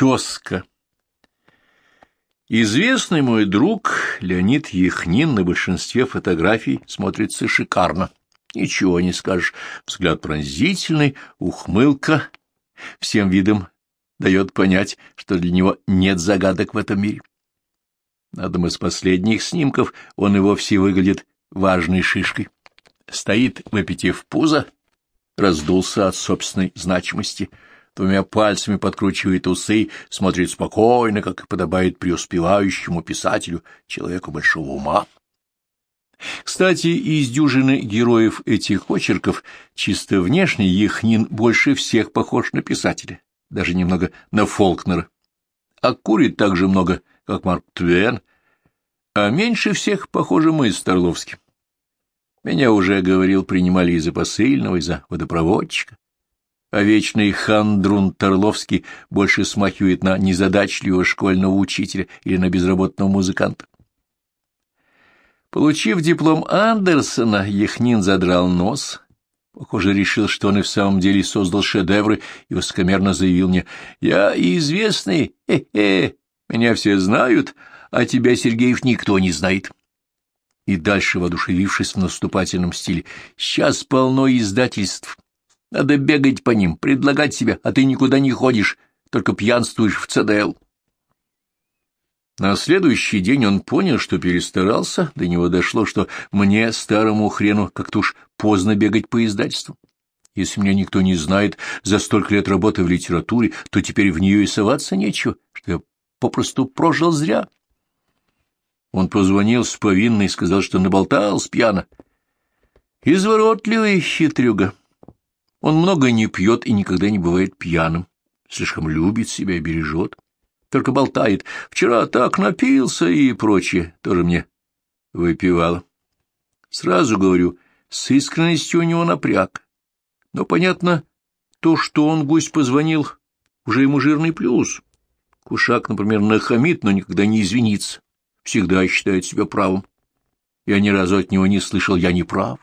Тезка. Известный мой друг Леонид Яхнин на большинстве фотографий смотрится шикарно. Ничего не скажешь. Взгляд пронзительный, ухмылка. Всем видом дает понять, что для него нет загадок в этом мире. На одном из последних снимков он и вовсе выглядит важной шишкой. Стоит, выпитив пузо, раздулся от собственной значимости, двумя пальцами подкручивает усы, смотрит спокойно, как и подобает преуспевающему писателю, человеку большого ума. Кстати, из дюжины героев этих очерков чисто внешне Яхнин больше всех похож на писателя, даже немного на Фолкнера. А курит так же много, как Марк Твен, а меньше всех, похоже, мы с Торловским. Меня уже, говорил, принимали и за посыльного, и за водопроводчика. А вечный хандрун Торловский больше смахивает на незадачливого школьного учителя или на безработного музыканта. Получив диплом Андерсона, Яхнин задрал нос. Похоже, решил, что он и в самом деле создал шедевры, и высокомерно заявил мне, «Я известный, хе-хе, меня все знают, а тебя, Сергеев, никто не знает» и дальше, воодушевившись в наступательном стиле. «Сейчас полно издательств. Надо бегать по ним, предлагать себя, а ты никуда не ходишь, только пьянствуешь в ЦДЛ». На следующий день он понял, что перестарался, до него дошло, что мне, старому хрену, как-то уж поздно бегать по издательству. Если меня никто не знает за столько лет работы в литературе, то теперь в нее и соваться нечего, что я попросту прожил зря. Он позвонил с повинной и сказал, что наболтал с пьяна. Изворотливый хитрюга. Он много не пьет и никогда не бывает пьяным. Слишком любит себя и бережет. Только болтает. Вчера так напился и прочее. Тоже мне выпивало. Сразу говорю, с искренностью у него напряг. Но, понятно, то, что он гусь позвонил, уже ему жирный плюс. Кушак, например, нахамит, но никогда не извинится всегда считает себя правым. Я ни разу от него не слышал «я не прав».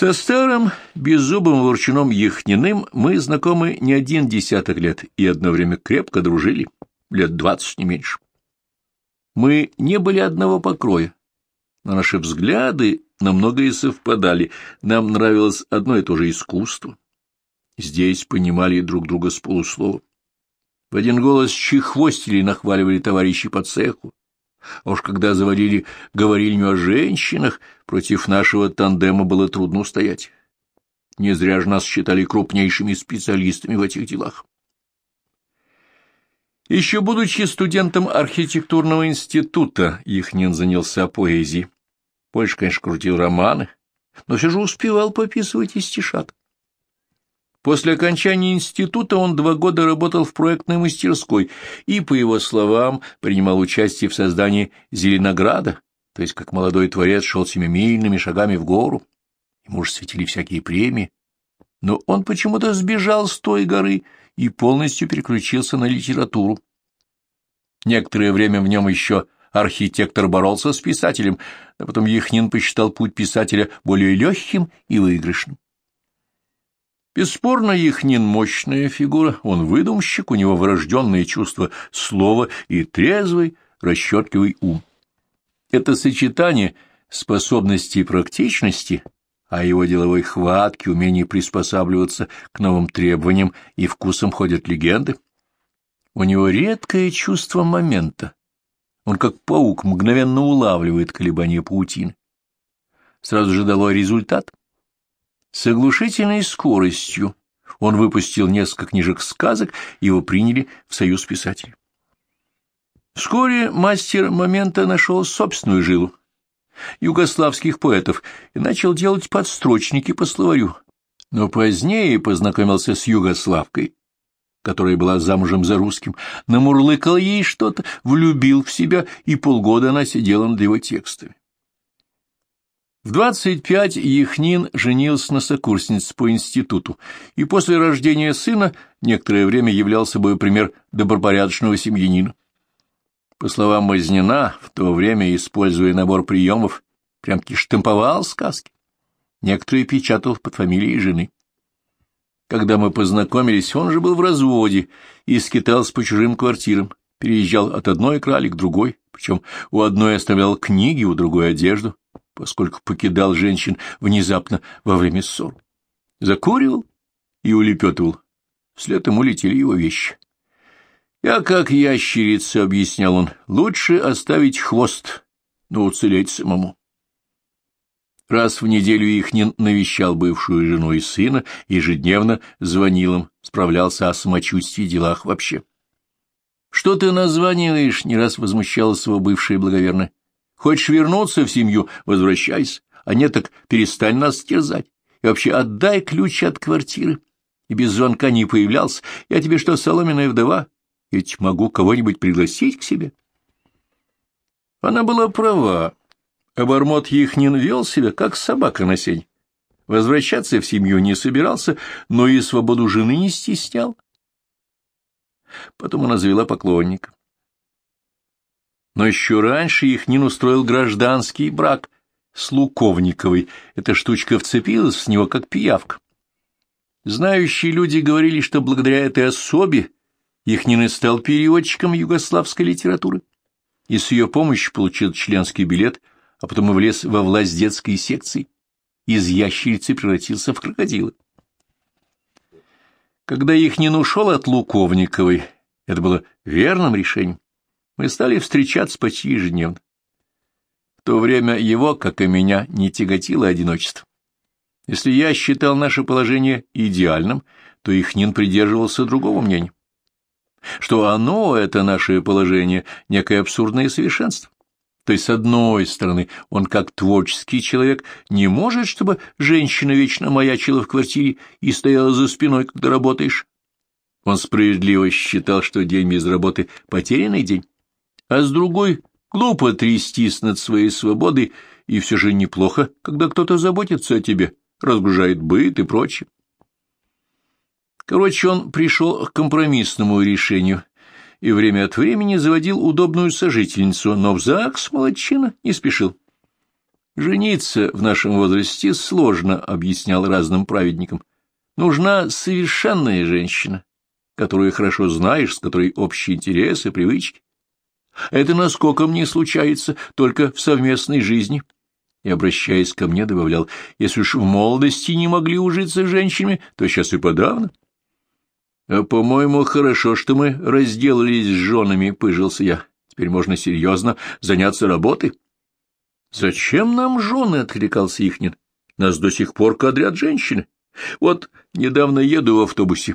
Со старым, беззубым ворчуном Яхниным мы знакомы не один десяток лет и одно время крепко дружили, лет двадцать не меньше. Мы не были одного покроя, но наши взгляды на многое совпадали, нам нравилось одно и то же искусство. Здесь понимали друг друга с полуслова. В один голос чехвостили и нахваливали товарищи по цеху. А уж когда заводили говорильню о женщинах, против нашего тандема было трудно устоять. Не зря же нас считали крупнейшими специалистами в этих делах. Еще будучи студентом архитектурного института, Ихнин занялся поэзией. Больше, конечно, крутил романы, но все же успевал пописывать и стишат. После окончания института он два года работал в проектной мастерской и, по его словам, принимал участие в создании Зеленограда, то есть как молодой творец шел семимильными шагами в гору. Ему же светили всякие премии. Но он почему-то сбежал с той горы и полностью переключился на литературу. Некоторое время в нем еще архитектор боролся с писателем, а потом Яхнин посчитал путь писателя более легким и выигрышным. Бесспорно, Яхнин мощная фигура, он выдумщик, у него врожденное чувство слова и трезвый, расчетливый ум. Это сочетание способности и практичности, а его деловой хватки, умение приспосабливаться к новым требованиям и вкусам ходят легенды. У него редкое чувство момента. Он, как паук, мгновенно улавливает колебания паутины. Сразу же дало результат. С оглушительной скоростью он выпустил несколько книжек сказок, его приняли в союз писателей. Вскоре мастер момента нашел собственную жилу югославских поэтов и начал делать подстрочники по словарю. Но позднее познакомился с Югославкой, которая была замужем за русским, намурлыкал ей что-то, влюбил в себя, и полгода она сидела над его текстами. В двадцать пять Яхнин женился на сокурснице по институту и после рождения сына некоторое время являл собой пример добропорядочного семьянина. По словам Мазнина, в то время, используя набор приемов, прям-таки штамповал сказки. Некоторые печатал под фамилией жены. Когда мы познакомились, он же был в разводе и скитался по чужим квартирам, переезжал от одной крали к другой, причем у одной оставлял книги, у другой одежду, поскольку покидал женщин внезапно во время ссор. Закуривал и улепетывал. Вслед ему летели его вещи. «Я как ящерица», — объяснял он, — «лучше оставить хвост, но уцелеть самому». Раз в неделю Ихнин навещал бывшую жену и сына, ежедневно звонил им, справлялся о самочувствии и делах вообще. — Что ты названиваешь? — не раз возмущалась его бывшая благоверная. — Хочешь вернуться в семью — возвращайся, а нет, так перестань нас терзать. И вообще отдай ключ от квартиры. И без звонка не появлялся. Я тебе что, соломенная вдова? Ведь могу кого-нибудь пригласить к себе. Она была права. Обормот Ихнин вел себя, как собака на сень. Возвращаться в семью не собирался, но и свободу жены не стеснял. Потом она завела поклонника. Но еще раньше Ихнин устроил гражданский брак с Луковниковой. Эта штучка вцепилась в него, как пиявка. Знающие люди говорили, что благодаря этой особе Ихнин и стал переводчиком югославской литературы и с ее помощью получил членский билет, а потом и влез во власть детской секции. Из ящерицы превратился в крокодила. Когда Ихнин ушел от Луковниковой, это было верным решением. Мы стали встречаться почти ежедневно. В то время его, как и меня, не тяготило одиночество. Если я считал наше положение идеальным, то Ихнин придерживался другого мнения что оно, это наше положение, некое абсурдное совершенство. То есть, с одной стороны, он, как творческий человек, не может, чтобы женщина вечно маячила в квартире и стояла за спиной, когда работаешь. Он справедливо считал, что день без работы — потерянный день. А с другой, глупо трястись над своей свободой, и все же неплохо, когда кто-то заботится о тебе, разгружает быт и прочее. Короче, он пришел к компромиссному решению и время от времени заводил удобную сожительницу, но в ЗАГС молодчина не спешил. «Жениться в нашем возрасте сложно», — объяснял разным праведникам. «Нужна совершенная женщина, которую хорошо знаешь, с которой общие интересы, привычки. Это насколько мне случается только в совместной жизни». И, обращаясь ко мне, добавлял, «Если уж в молодости не могли ужиться с женщинами, то сейчас и подавно». А, по-моему, хорошо, что мы разделались с женами, — пыжился я. Теперь можно серьезно заняться работой. — Зачем нам жены? — откликался Ихнин. — Нас до сих пор кадрят женщины. Вот недавно еду в автобусе.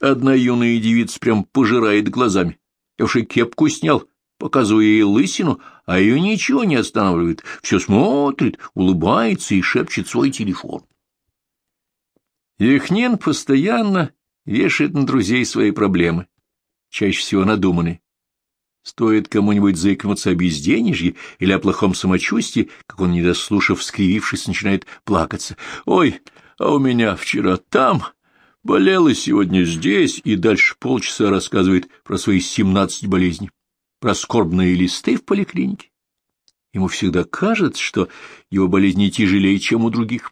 Одна юная девица прям пожирает глазами. Я уж и кепку снял, показываю ей лысину, а ее ничего не останавливает. Все смотрит, улыбается и шепчет свой телефон. Ихнин постоянно вешает на друзей свои проблемы, чаще всего надуманные. Стоит кому-нибудь заикнуться о безденежье или о плохом самочувствии, как он, недослушав, скривившись, начинает плакаться. «Ой, а у меня вчера там, болела сегодня здесь», и дальше полчаса рассказывает про свои семнадцать болезней, про скорбные листы в поликлинике. Ему всегда кажется, что его болезни тяжелее, чем у других.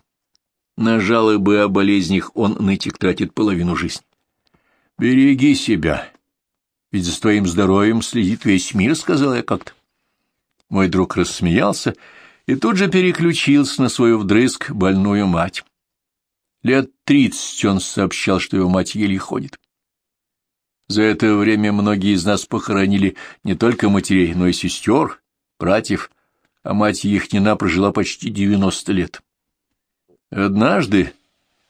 На жалобы о болезнях он нытик тратит половину жизни. «Береги себя, ведь за твоим здоровьем следит весь мир», — сказал я как-то. Мой друг рассмеялся и тут же переключился на свою вдрызг больную мать. Лет тридцать он сообщал, что его мать еле ходит. За это время многие из нас похоронили не только матерей, но и сестер, братьев, а мать Ихнина прожила почти девяносто лет. Однажды,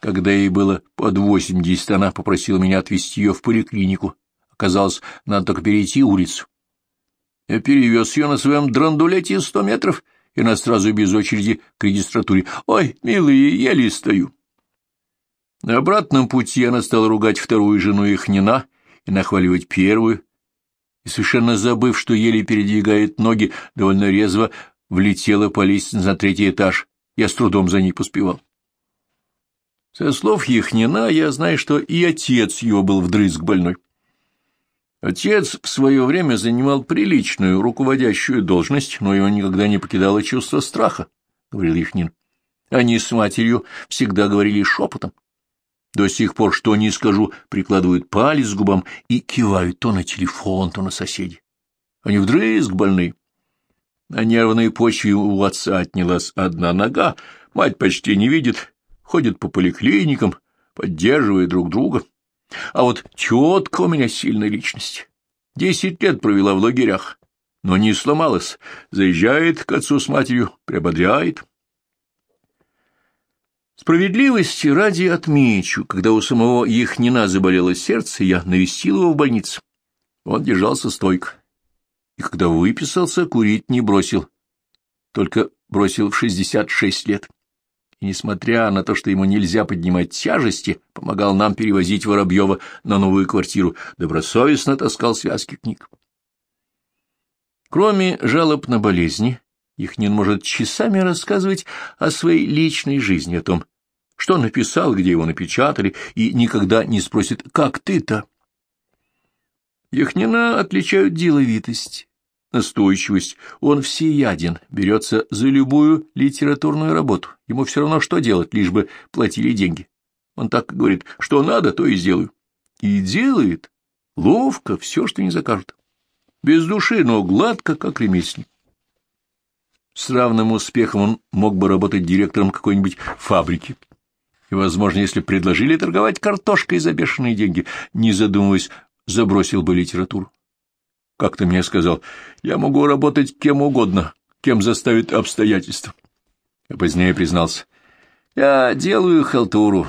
когда ей было под восемьдесят, она попросила меня отвезти ее в поликлинику. Оказалось, надо только перейти улицу. Я перевез ее на своем драндулете сто метров, и она сразу без очереди к регистратуре. «Ой, милые, еле стою». На обратном пути она стала ругать вторую жену Ихнина и нахваливать первую, и, совершенно забыв, что еле передвигает ноги, довольно резво влетела по лестнице на третий этаж. Я с трудом за ней поспевал. Со слов Яхнина я знаю, что и отец его был вдрызг больной. Отец в свое время занимал приличную руководящую должность, но его никогда не покидало чувство страха, — говорил Яхнин. Они с матерью всегда говорили шепотом. До сих пор, что не скажу, прикладывают палец к губам и кивают то на телефон, то на соседей. Они вдрызг больны. На нервной почве у отца отнялась одна нога, мать почти не видит, ходит по поликлиникам, поддерживая друг друга. А вот тетка у меня сильная личность. Десять лет провела в лагерях, но не сломалась, заезжает к отцу с матерью, приободряет. Справедливости ради отмечу, когда у самого Яхнина заболело сердце, я навестил его в больнице. Он держался стойко. И когда выписался, курить не бросил. Только бросил в шестьдесят шесть лет. И, несмотря на то, что ему нельзя поднимать тяжести, помогал нам перевозить Воробьева на новую квартиру, добросовестно таскал связки книг. Кроме жалоб на болезни, Ихнин может часами рассказывать о своей личной жизни, о том, что написал, где его напечатали, и никогда не спросит «как ты-то?». Яхнина отличают деловитость, настойчивость. Он всеяден, берется за любую литературную работу. Ему все равно, что делать, лишь бы платили деньги. Он так говорит, что надо, то и сделаю. И делает ловко все, что не закажут. Без души, но гладко, как ремесленник. С равным успехом он мог бы работать директором какой-нибудь фабрики. И, возможно, если предложили торговать картошкой за бешеные деньги, не задумываясь, забросил бы литературу. Как-то мне сказал, я могу работать кем угодно, кем заставит обстоятельства. А позднее признался, я делаю халтуру.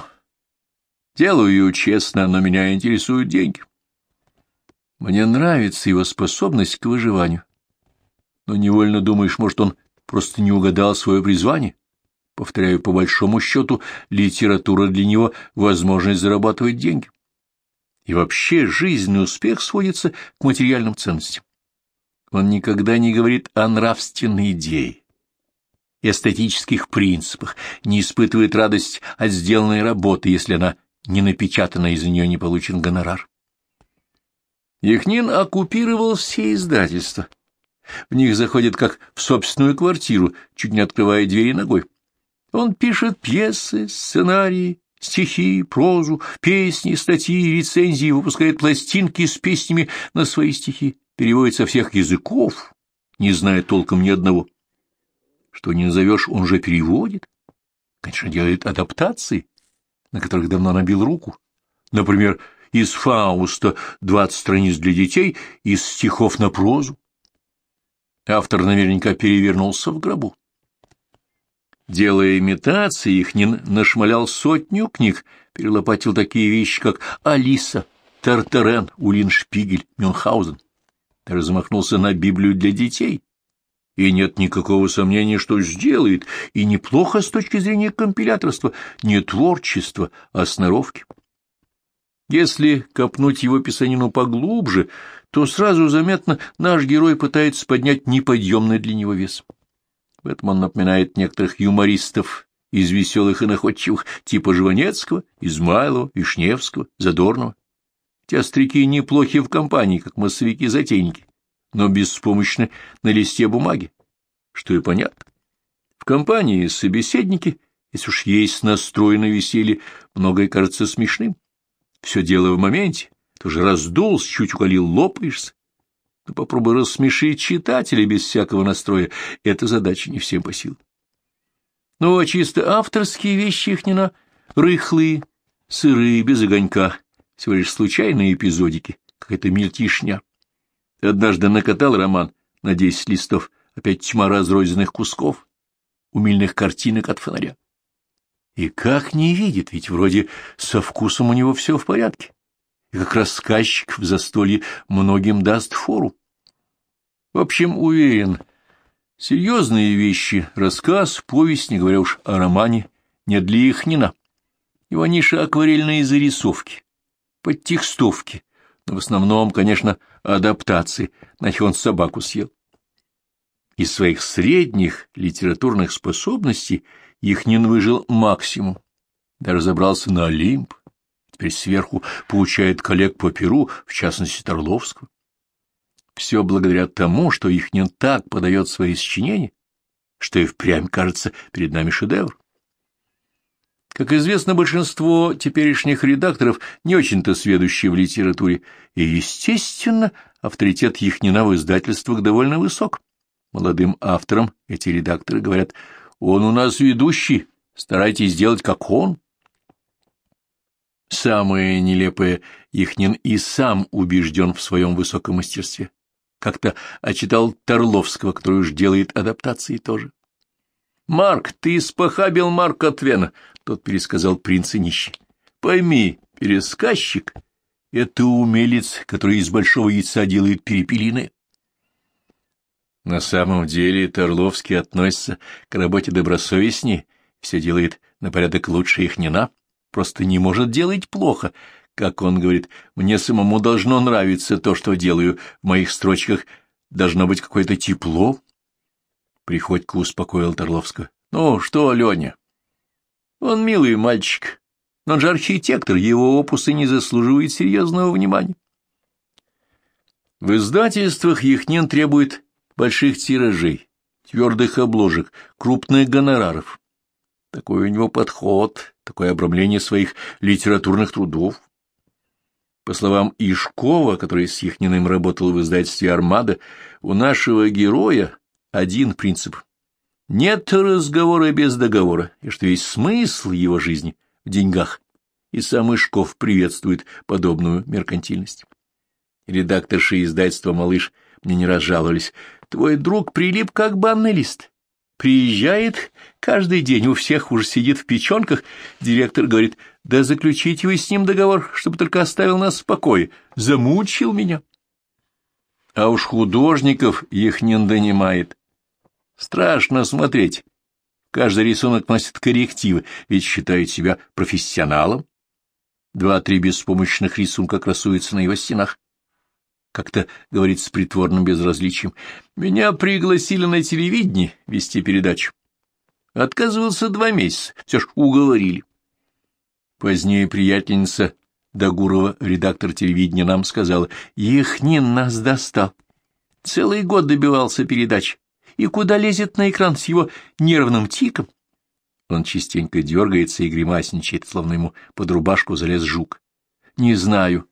Делаю ее честно, но меня интересуют деньги. Мне нравится его способность к выживанию. Но невольно думаешь, может, он просто не угадал свое призвание. Повторяю, по большому счету, литература для него — возможность зарабатывать деньги. И вообще жизненный успех сводится к материальным ценностям. Он никогда не говорит о нравственной идее, эстетических принципах, не испытывает радость от сделанной работы, если она не напечатана и за нее не получен гонорар. Яхнин оккупировал все издательства — в них заходит как в собственную квартиру, чуть не открывая двери ногой. Он пишет пьесы, сценарии, стихи, прозу, песни, статьи, рецензии, выпускает пластинки с песнями на свои стихи, переводит со всех языков, не зная толком ни одного. Что не назовешь, он же переводит. Конечно, делает адаптации, на которых давно набил руку. Например, из Фауста двадцать страниц для детей, из стихов на прозу. Автор наверняка перевернулся в гробу. Делая имитации, Ихнин нашмалял сотню книг, перелопатил такие вещи, как «Алиса», «Тартарен», «Улиншпигель», «Мюнхгаузен». Размахнулся на Библию для детей. И нет никакого сомнения, что сделает, и неплохо с точки зрения компиляторства, не творчества, а сноровки. Если копнуть его писанину поглубже, то сразу заметно наш герой пытается поднять неподъемный для него вес. В этом он напоминает некоторых юмористов из веселых и находчивых, типа Жванецкого, Измайлова, Вишневского, Задорнова. Те остряки неплохи в компании, как массовики-затейники, но беспомощны на листе бумаги, что и понятно. В компании собеседники, если уж есть настрой на веселье, многое кажется смешным. Все дело в моменте. Ты же раздулся, чуть уголил, лопаешься. Но ну, попробуй рассмешить читателя без всякого настроя. Эта задача не всем по силам. Ну, а чисто авторские вещи их рыхлые, сырые, без огонька. Всего лишь случайные эпизодики, какая-то мельтишня. Однажды накатал роман на десять листов, опять тьма разрозненных кусков, умильных картинок от фонаря. И как не видит, ведь вроде со вкусом у него все в порядке. И как рассказчик в застолье многим даст фору. В общем, уверен, серьезные вещи, рассказ, повесть, не говоря уж о романе, не для их нина. Его ниша акварельные зарисовки, подтекстовки, но в основном, конечно, адаптации, нахер он собаку съел. Из своих средних литературных способностей Ихнин выжил максимум, даже забрался на Олимп, теперь сверху получает коллег по Перу, в частности Торловского. Все благодаря тому, что Ихнин так подает свои сочинения, что и впрямь кажется перед нами шедевр. Как известно, большинство теперешних редакторов не очень-то сведущие в литературе, и, естественно, авторитет Яхнина в издательствах довольно высок. Молодым авторам эти редакторы говорят, «Он у нас ведущий, старайтесь сделать как он». Самое нелепое, Яхнин и сам убежден в своем высоком мастерстве. Как-то очитал Торловского, который уж делает адаптации тоже. «Марк, ты спохабил Марка Твена!» — тот пересказал принца нищий. «Пойми, пересказчик — это умелец, который из большого яйца делает перепелины». На самом деле Торловский относится к работе добросовестнее, все делает на порядок лучше их просто не может делать плохо. Как он говорит, мне самому должно нравиться то, что делаю, в моих строчках должно быть какое-то тепло, Приходько успокоил Торловского. — Ну, что, Леня? Он милый мальчик, но он же архитектор, его опусы не заслуживают серьезного внимания. В издательствах Яхнин требует больших тиражей, твердых обложек, крупных гонораров. Такой у него подход, такое обрамление своих литературных трудов. По словам Ишкова, который с Яхниным работал в издательстве «Армада», у нашего героя один принцип. Нет разговора без договора, и что есть смысл его жизни в деньгах, и сам Ишков приветствует подобную меркантильность. Редакторши издательства «Малыш» мне не раз жаловались. Твой друг прилип, как банный лист. Приезжает каждый день, у всех уже сидит в печенках. Директор говорит, да заключите вы с ним договор, чтобы только оставил нас в покое. Замучил меня. А уж художников их не донимает. Страшно смотреть. Каждый рисунок носит коррективы, ведь считает себя профессионалом. Два-три беспомощных рисунка красуются на его стенах. Как-то говорит с притворным безразличием. Меня пригласили на телевидение вести передачу. Отказывался два месяца, все ж уговорили. Позднее приятельница Дагурова, редактор телевидения, нам сказала, «Ихнин нас достал. Целый год добивался передач и куда лезет на экран с его нервным тиком. Он частенько дергается и гримасничает, словно ему под рубашку залез жук. Не знаю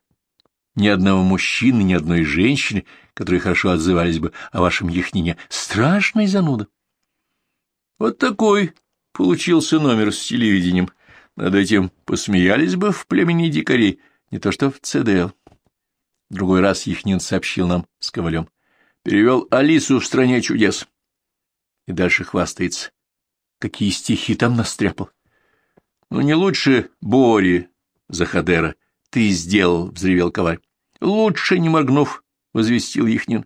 ни одного мужчины, ни одной женщины, которые хорошо отзывались бы о вашем яхнине. Страшный зануда. Вот такой получился номер с телевидением. Над этим посмеялись бы в племени дикарей, не то что в ЦДЛ. Другой раз Яхнин сообщил нам с Ковалем. Перевел Алису в «Стране чудес» и дальше хвастается. Какие стихи там настряпал. Ну, не лучше Бори Захадера. Ты сделал, — взревел коваль. Лучше, не моргнув, — возвестил Яхнин.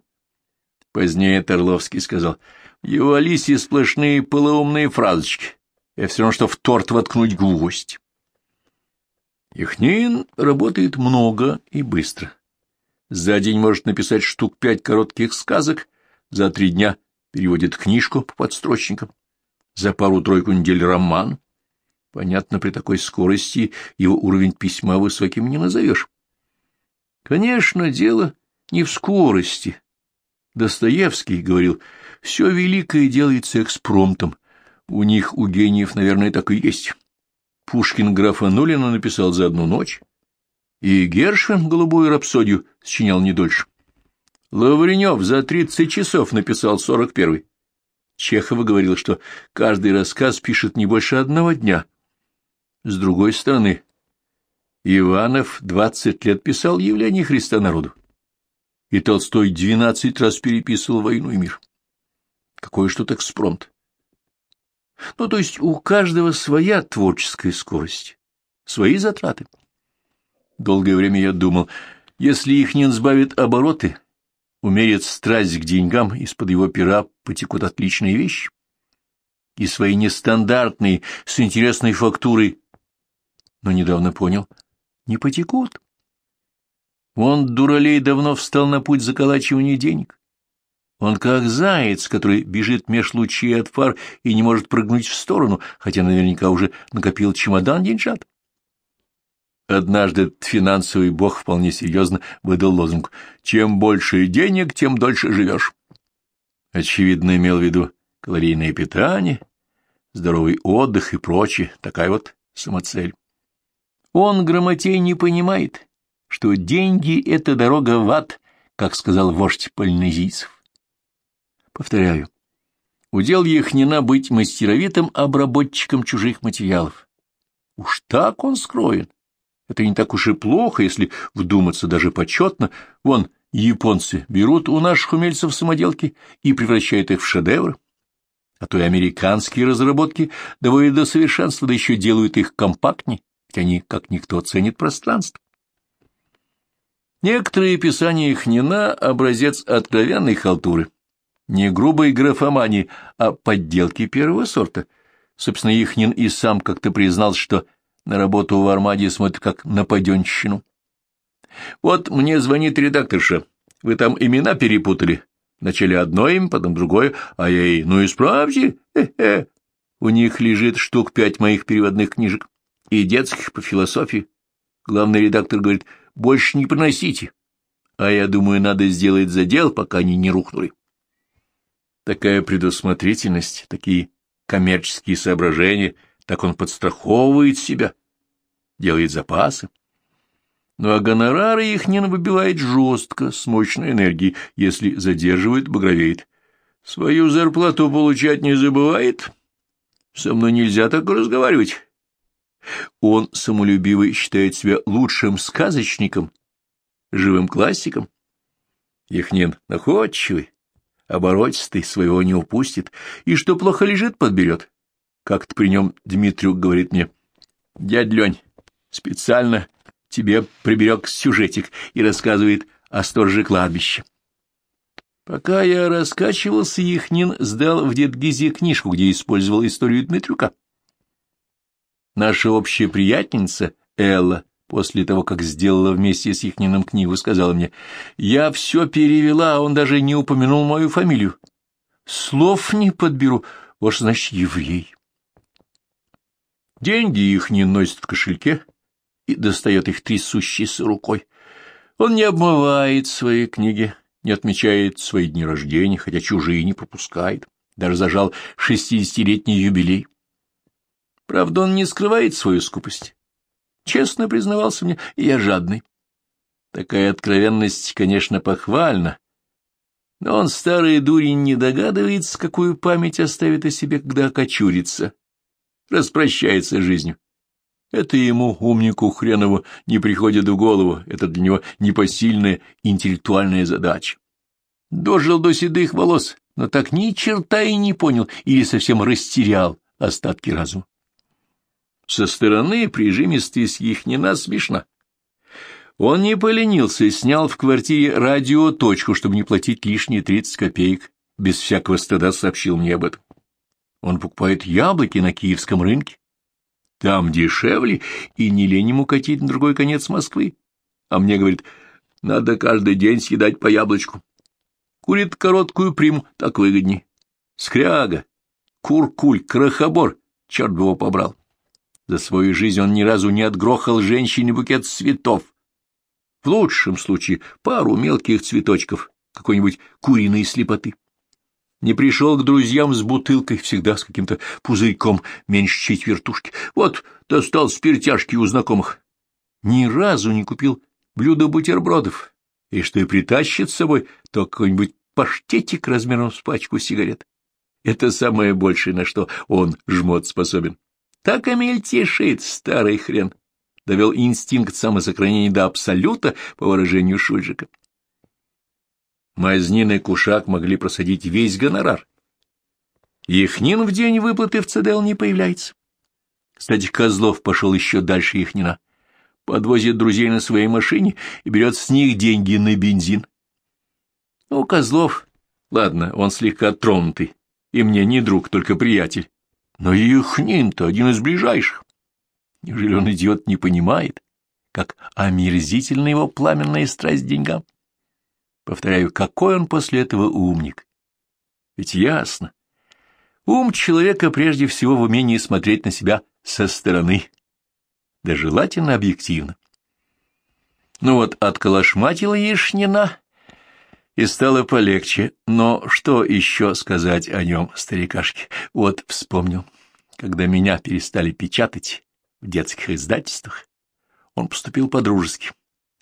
Позднее Торловский сказал, — в его Алисе сплошные полоумные фразочки. Я все равно, что в торт воткнуть гвоздь. Яхнин работает много и быстро. За день может написать штук пять коротких сказок, за три дня переводит книжку по подстрочникам, за пару-тройку недель роман. Понятно, при такой скорости его уровень письма высоким не назовешь. Конечно, дело не в скорости. Достоевский говорил, все великое делается экспромтом. У них, у гениев, наверное, так и есть. Пушкин графа Нулина написал за одну ночь, и Гершвин «Голубую рапсодию» сочинял не дольше. Лавренев за тридцать часов написал сорок первый. Чехова говорил, что каждый рассказ пишет не больше одного дня. С другой стороны, Иванов двадцать лет писал явление Христа народу. И Толстой двенадцать раз переписывал «Войну и мир». Какой что-то экспромт. Ну, то есть у каждого своя творческая скорость, свои затраты. Долгое время я думал, если их не сбавит обороты, умерит страсть к деньгам, из-под его пера потекут отличные вещи. И свои нестандартные, с интересной фактурой, но недавно понял, не потекут. Он, дуралей, давно встал на путь заколачивания денег. Он как заяц, который бежит меж лучей от фар и не может прыгнуть в сторону, хотя наверняка уже накопил чемодан деньжат. Однажды финансовый бог вполне серьезно выдал лозунг «Чем больше денег, тем дольше живешь». Очевидно, имел в виду калорийное питание, здоровый отдых и прочее, такая вот самоцель. Он, грамотей, не понимает, что деньги — это дорога в ад, как сказал вождь полинезийцев. Повторяю, удел Яхнина быть мастеровитым обработчиком чужих материалов. Уж так он скроен. Это не так уж и плохо, если вдуматься даже почетно. Вон, японцы берут у наших умельцев самоделки и превращают их в шедевры. А то и американские разработки доводят до совершенства, да еще делают их компактнее, ведь они, как никто, ценят пространство. Некоторые писания Хнина — образец откровенной халтуры, не грубой графомании, а подделки первого сорта. Собственно, Ихнин и сам как-то признал, что на работу в Армаде смотрит как на паденщину. Вот мне звонит редакторша. Вы там имена перепутали. Вначале одно имя, потом другое, а я ей, ну исправьте, э-э. У них лежит штук пять моих переводных книжек и детских по философии. Главный редактор говорит, больше не приносите. А я думаю, надо сделать задел, пока они не рухнули. Такая предусмотрительность, такие коммерческие соображения, так он подстраховывает себя, делает запасы. Ну а гонорары их не выбивает жестко, с мощной энергией, если задерживает, багровеет. Свою зарплату получать не забывает. Со мной нельзя так разговаривать. Он, самолюбивый, считает себя лучшим сказочником, живым классиком. Яхнин находчивый, оборотистый, своего не упустит, и что плохо лежит, подберет. Как-то при нем Дмитрюк говорит мне, «Дядь Лень, специально тебе приберег сюжетик и рассказывает о стороже кладбища». Пока я раскачивался, Яхнин сдал в Дедгизе книжку, где использовал историю Дмитрюка. Наша общая приятельница Элла, после того, как сделала вместе с Ихниным книгу, сказала мне, «Я все перевела, а он даже не упомянул мою фамилию. Слов не подберу, вот значит еврей». Деньги их не носит в кошельке и достает их трясущейся рукой. Он не обмывает свои книги, не отмечает свои дни рождения, хотя чужие не пропускает, даже зажал шестидесятилетний юбилей. Правда, он не скрывает свою скупость. Честно признавался мне, я жадный. Такая откровенность, конечно, похвальна, но он, старый дурень, не догадывается, какую память оставит о себе, когда окочурится, распрощается жизнью. Это ему, умнику хренову, не приходит в голову, это для него непосильная интеллектуальная задача. Дожил до седых волос, но так ни черта и не понял или совсем растерял остатки разума. Со стороны прижимистый Съехнина смешно. Он не поленился и снял в квартире радиоточку, чтобы не платить лишние тридцать копеек. Без всякого стыда сообщил мне об этом. Он покупает яблоки на киевском рынке. Там дешевле, и не лень ему катить на другой конец Москвы. А мне говорит, надо каждый день съедать по яблочку. Курит короткую приму, так выгодней. Скряга, куркуль, крохобор, черт бы его побрал. За свою жизнь он ни разу не отгрохал женщине букет цветов. В лучшем случае пару мелких цветочков, какой-нибудь куриной слепоты. Не пришел к друзьям с бутылкой, всегда с каким-то пузырьком меньше четвертушки. Вот, достал спиртяшки у знакомых. Ни разу не купил блюдо бутербродов. И что и притащит с собой, то какой-нибудь паштетик размером с пачку сигарет. Это самое большее, на что он, жмот, способен. Так омельтешит старый хрен. Довел инстинкт самосохранения до абсолюта, по выражению Шульжика. Мазнин и Кушак могли просадить весь гонорар. Яхнин в день выплаты в ЦДЛ не появляется. Кстати, Козлов пошел еще дальше Яхнина. Подвозит друзей на своей машине и берет с них деньги на бензин. Ну, Козлов, ладно, он слегка тронутый, и мне не друг, только приятель. Но Яхнин-то один из ближайших. Неужели он, идиот, не понимает, как омерзительна его пламенная страсть к деньгам? Повторяю, какой он после этого умник. Ведь ясно. Ум человека прежде всего в умении смотреть на себя со стороны, да желательно объективно. Ну вот, отколошматила Ешнина, и стало полегче. Но что еще сказать о нем, старикашке? Вот вспомнил, когда меня перестали печатать, в детских издательствах. Он поступил по-дружески.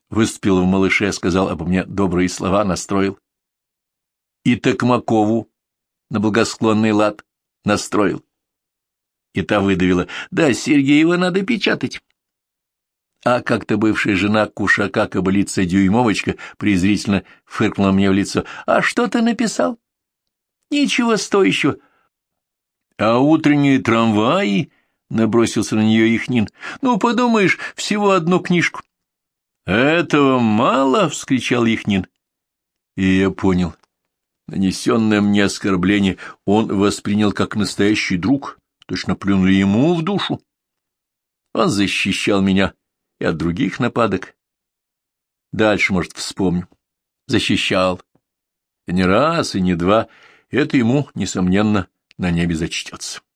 Выступил в «Малыше», сказал обо мне добрые слова, настроил. И Токмакову на благосклонный лад настроил. И та выдавила, да, Сергеева надо печатать. А как-то бывшая жена Кушака, кобылица Дюймовочка, презрительно фыркнула мне в лицо. «А что ты написал?» «Ничего стоящего». «А утренние трамваи?» — набросился на нее Ихнин. «Ну, подумаешь, всего одну книжку». «Этого мало!» — вскричал Ихнин. И я понял. Нанесенное мне оскорбление он воспринял как настоящий друг, точно плюнули ему в душу. Он защищал меня и от других нападок. Дальше, может, вспомню. Защищал. И не раз, и не два. Это ему, несомненно, на небе зачтется.